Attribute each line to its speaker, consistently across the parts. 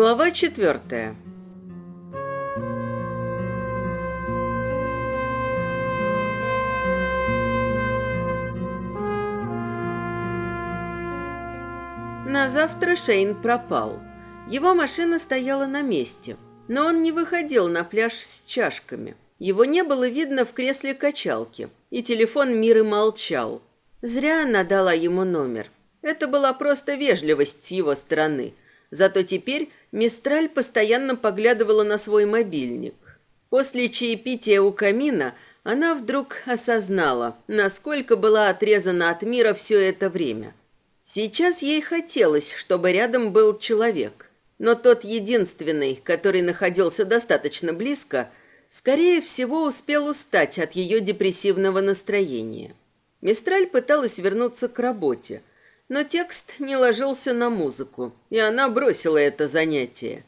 Speaker 1: Глава четвертая. На завтра Шейн пропал. Его машина стояла на месте, но он не выходил на пляж с чашками. Его не было видно в кресле качалки, и телефон Миры молчал. Зря она дала ему номер. Это была просто вежливость с его стороны. Зато теперь Мистраль постоянно поглядывала на свой мобильник. После чаепития у камина она вдруг осознала, насколько была отрезана от мира все это время. Сейчас ей хотелось, чтобы рядом был человек. Но тот единственный, который находился достаточно близко, скорее всего успел устать от ее депрессивного настроения. Мистраль пыталась вернуться к работе – но текст не ложился на музыку, и она бросила это занятие.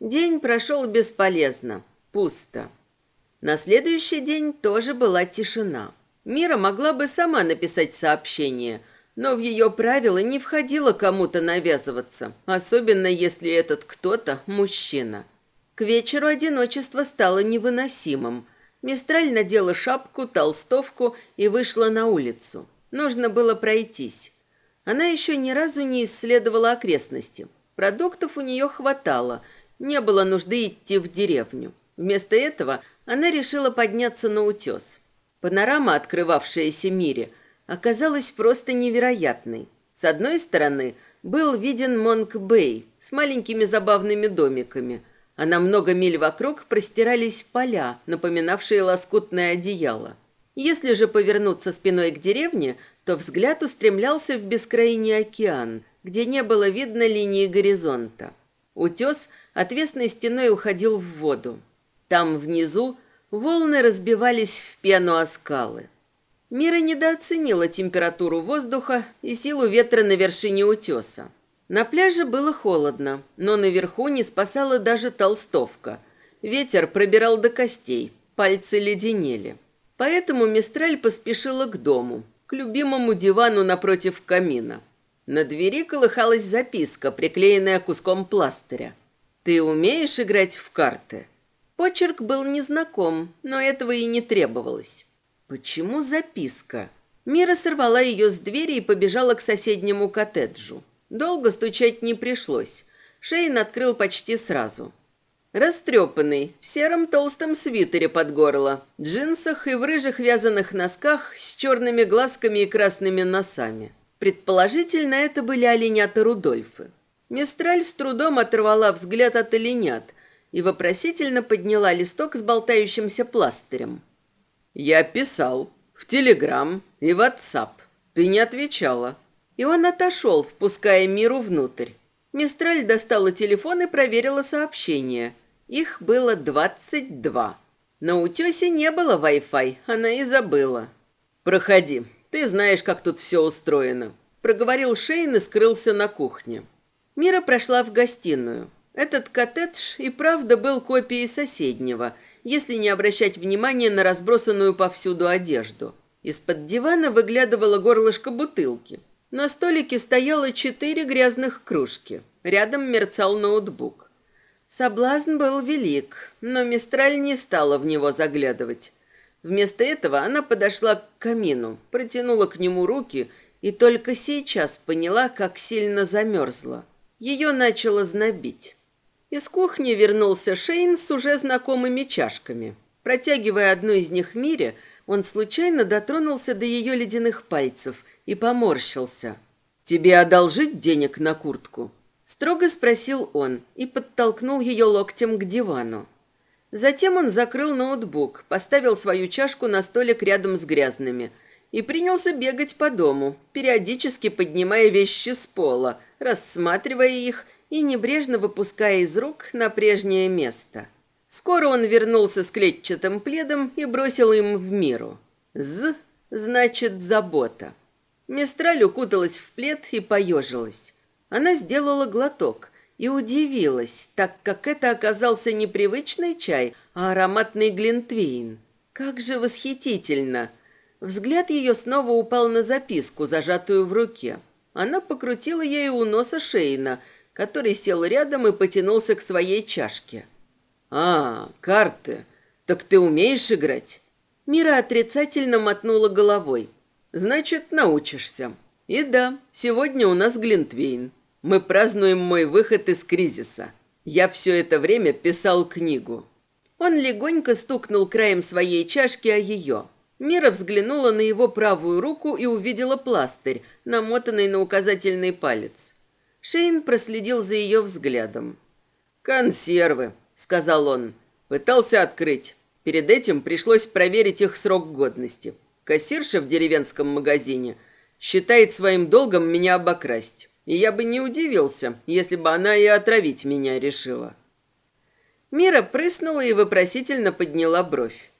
Speaker 1: День прошел бесполезно, пусто. На следующий день тоже была тишина. Мира могла бы сама написать сообщение, но в ее правила не входило кому-то навязываться, особенно если этот кто-то мужчина. К вечеру одиночество стало невыносимым. Мистраль надела шапку, толстовку и вышла на улицу. Нужно было пройтись. Она еще ни разу не исследовала окрестности. Продуктов у нее хватало, не было нужды идти в деревню. Вместо этого она решила подняться на утес. Панорама, открывавшаяся мире, оказалась просто невероятной. С одной стороны был виден Монк-Бэй с маленькими забавными домиками, а на много миль вокруг простирались поля, напоминавшие лоскутное одеяло. Если же повернуться спиной к деревне, то взгляд устремлялся в бескрайний океан, где не было видно линии горизонта. Утес отвесной стеной уходил в воду. Там внизу волны разбивались в пену о скалы. Мира недооценила температуру воздуха и силу ветра на вершине утеса. На пляже было холодно, но наверху не спасала даже толстовка. Ветер пробирал до костей, пальцы леденели. Поэтому Мистраль поспешила к дому, к любимому дивану напротив камина. На двери колыхалась записка, приклеенная куском пластыря. «Ты умеешь играть в карты?» Почерк был незнаком, но этого и не требовалось. «Почему записка?» Мира сорвала ее с двери и побежала к соседнему коттеджу. Долго стучать не пришлось. Шейн открыл почти сразу. Растрепанный, в сером толстом свитере под горло, джинсах и в рыжих вязаных носках с черными глазками и красными носами. Предположительно, это были оленята Рудольфы. Мистраль с трудом оторвала взгляд от оленят и вопросительно подняла листок с болтающимся пластырем. «Я писал. В Телеграм и в WhatsApp. Ты не отвечала». И он отошел, впуская Миру внутрь. Мистраль достала телефон и проверила сообщение – их было двадцать два. На утесе не было Wi-Fi, она и забыла. «Проходи, ты знаешь, как тут все устроено», — проговорил Шейн и скрылся на кухне. Мира прошла в гостиную. Этот коттедж и правда был копией соседнего, если не обращать внимания на разбросанную повсюду одежду. Из-под дивана выглядывало горлышко бутылки. На столике стояло четыре грязных кружки. Рядом мерцал ноутбук. Соблазн был велик, но Мистраль не стала в него заглядывать. Вместо этого она подошла к камину, протянула к нему руки и только сейчас поняла, как сильно замерзла. Ее начало знобить. Из кухни вернулся Шейн с уже знакомыми чашками. Протягивая одну из них Мире, он случайно дотронулся до ее ледяных пальцев и поморщился. «Тебе одолжить денег на куртку?» Строго спросил он и подтолкнул ее локтем к дивану. Затем он закрыл ноутбук, поставил свою чашку на столик рядом с грязными и принялся бегать по дому, периодически поднимая вещи с пола, рассматривая их и небрежно выпуская из рук на прежнее место. Скоро он вернулся с клетчатым пледом и бросил им в миру. «З» значит «забота». Мистраль укуталась в плед и поежилась. Она сделала глоток и удивилась, так как это оказался не привычный чай, а ароматный глинтвейн. Как же восхитительно! Взгляд ее снова упал на записку, зажатую в руке. Она покрутила ею у носа Шейна который сел рядом и потянулся к своей чашке. «А, карты. Так ты умеешь играть?» Мира отрицательно мотнула головой. «Значит, научишься. И да, сегодня у нас Глинтвейн. Мы празднуем мой выход из кризиса. Я все это время писал книгу». Он легонько стукнул краем своей чашки о ее. Мира взглянула на его правую руку и увидела пластырь, намотанный на указательный палец. Шейн проследил за ее взглядом. «Консервы», — сказал он. Пытался открыть. Перед этим пришлось проверить их срок годности. Кассирша в деревенском магазине считает своим долгом меня обокрасть. И я бы не удивился, если бы она и отравить меня решила. Мира прыснула и вопросительно подняла бровь.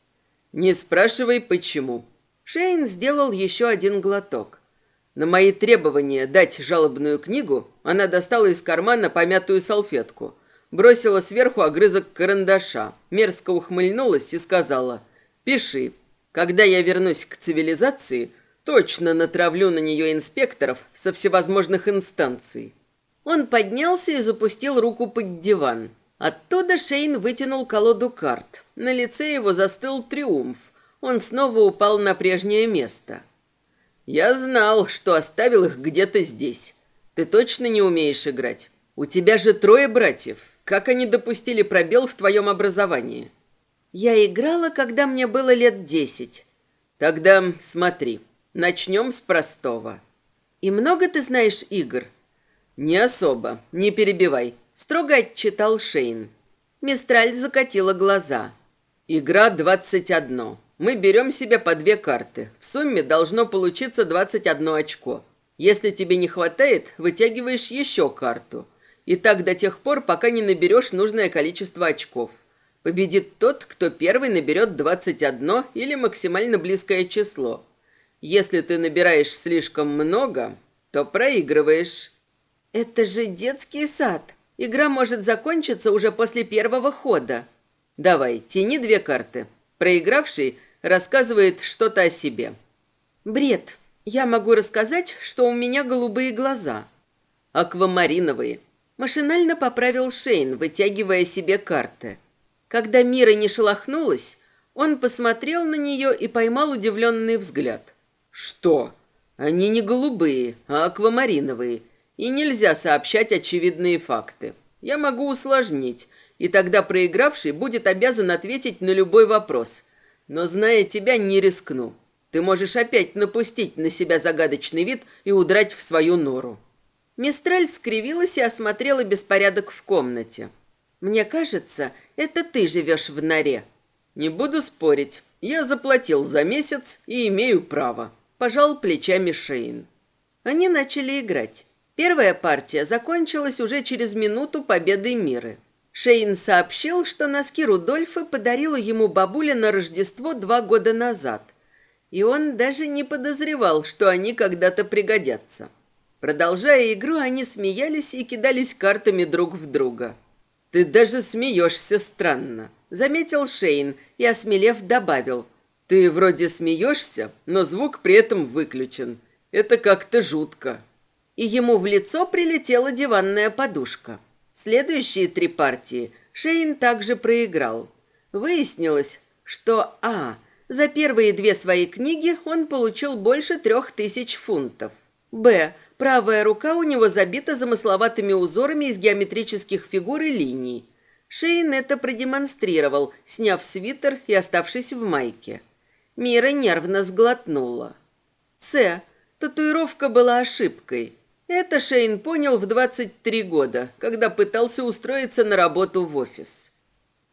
Speaker 1: «Не спрашивай, почему». Шейн сделал еще один глоток. На мои требования дать жалобную книгу она достала из кармана помятую салфетку, бросила сверху огрызок карандаша, мерзко ухмыльнулась и сказала «Пиши. Когда я вернусь к цивилизации, точно натравлю на нее инспекторов со всевозможных инстанций». Он поднялся и запустил руку под диван. Оттуда Шейн вытянул колоду карт. На лице его застыл триумф. Он снова упал на прежнее место. «Я знал, что оставил их где-то здесь. Ты точно не умеешь играть? У тебя же трое братьев. Как они допустили пробел в твоем образовании?» «Я играла, когда мне было лет десять». «Тогда смотри. Начнем с простого». «И много ты знаешь игр?» «Не особо. Не перебивай строго отчитал Шейн. Мистраль закатила глаза. Игра двадцать одно. Мы берем себе по две карты. В сумме должно получиться двадцать одно очко. Если тебе не хватает, вытягиваешь еще карту. И так до тех пор, пока не наберешь нужное количество очков. Победит тот, кто первый наберет двадцать одно или максимально близкое число. Если ты набираешь слишком много, то проигрываешь. Это же детский сад. Игра может закончиться уже после первого хода. Давай, тяни две карты. Проигравший рассказывает что-то о себе. Бред. Я могу рассказать, что у меня голубые глаза. Аквамариновые. Машинально поправил Шейн, вытягивая себе карты. Когда Мира не шелохнулась, он посмотрел на нее и поймал удивленный взгляд. «Что? Они не голубые, а аквамариновые. И нельзя сообщать очевидные факты. Я могу усложнить, и тогда проигравший будет обязан ответить на любой вопрос. Но, зная тебя, не рискну. Ты можешь опять напустить на себя загадочный вид и удрать в свою нору». Мистраль скривилась и осмотрела беспорядок в комнате. «Мне кажется, это ты живешь в норе». «Не буду спорить. Я заплатил за месяц и имею право», – пожал плечами Шейн. Они начали играть. Первая партия закончилась уже через минуту победы Миры. Шейн сообщил, что носки Рудольфа подарила ему бабуля на Рождество два года назад. И он даже не подозревал, что они когда-то пригодятся. Продолжая игру, они смеялись и кидались картами друг в друга. «Ты даже смеешься странно», — заметил Шейн и, осмелев, добавил. «Ты вроде смеешься, но звук при этом выключен. Это как-то жутко» и ему в лицо прилетела диванная подушка. Следующие три партии Шейн также проиграл. Выяснилось, что А. За первые две свои книги он получил больше трех тысяч фунтов. Б. Правая рука у него забита замысловатыми узорами из геометрических фигур и линий. Шейн это продемонстрировал, сняв свитер и оставшись в майке. Мира нервно сглотнула. С. Татуировка была ошибкой. Это Шейн понял в 23 года, когда пытался устроиться на работу в офис.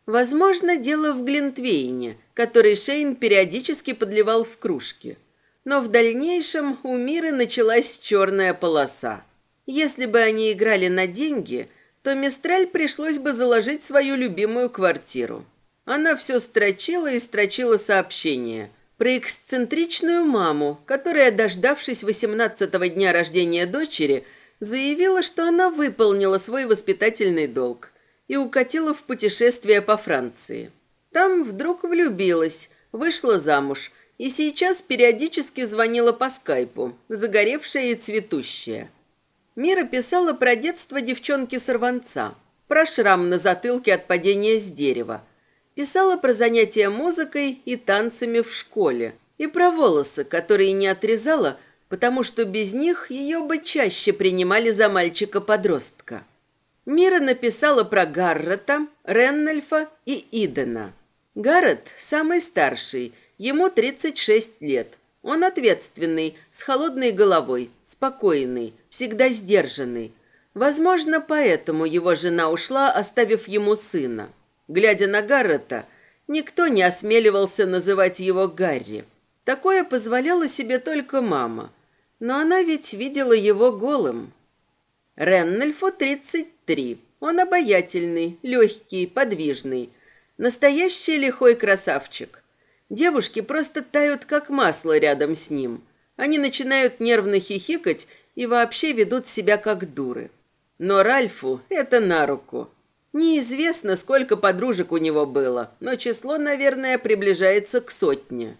Speaker 1: Возможно, дело в Глинтвейне, который Шейн периодически подливал в кружки. Но в дальнейшем у Миры началась черная полоса. Если бы они играли на деньги, то Мистраль пришлось бы заложить свою любимую квартиру. Она все строчила и строчила сообщения – про эксцентричную маму, которая, дождавшись восемнадцатого дня рождения дочери, заявила, что она выполнила свой воспитательный долг и укатила в путешествие по Франции. Там вдруг влюбилась, вышла замуж и сейчас периодически звонила по скайпу, загоревшая и цветущая. Мира писала про детство девчонки-сорванца, про шрам на затылке от падения с дерева. Писала про занятия музыкой и танцами в школе. И про волосы, которые не отрезала, потому что без них ее бы чаще принимали за мальчика-подростка. Мира написала про Гаррета, Реннельфа и Идена. Гаррет самый старший, ему 36 лет. Он ответственный, с холодной головой, спокойный, всегда сдержанный. Возможно, поэтому его жена ушла, оставив ему сына. Глядя на Гаррета, никто не осмеливался называть его Гарри. Такое позволяла себе только мама. Но она ведь видела его голым. Реннельфу 33. Он обаятельный, легкий, подвижный. Настоящий лихой красавчик. Девушки просто тают, как масло рядом с ним. Они начинают нервно хихикать и вообще ведут себя как дуры. Но Ральфу это на руку. Неизвестно, сколько подружек у него было, но число, наверное, приближается к сотне.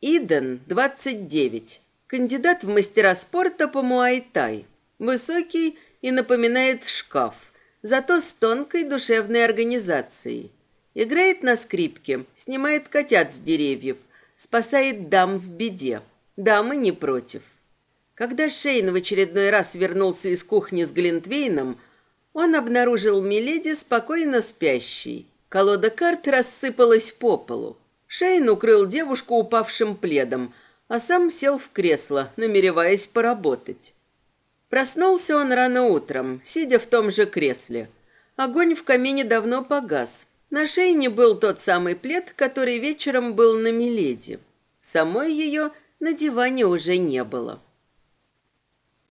Speaker 1: Иден, 29. Кандидат в мастера спорта по муай-тай. Высокий и напоминает шкаф, зато с тонкой душевной организацией. Играет на скрипке, снимает котят с деревьев, спасает дам в беде. Дамы не против. Когда Шейн в очередной раз вернулся из кухни с Глинтвейном, он обнаружил Миледи спокойно спящей. Колода карт рассыпалась по полу. Шейн укрыл девушку упавшим пледом, а сам сел в кресло, намереваясь поработать. Проснулся он рано утром, сидя в том же кресле. Огонь в камине давно погас. На Шейне был тот самый плед, который вечером был на Миледи. Самой ее на диване уже не было.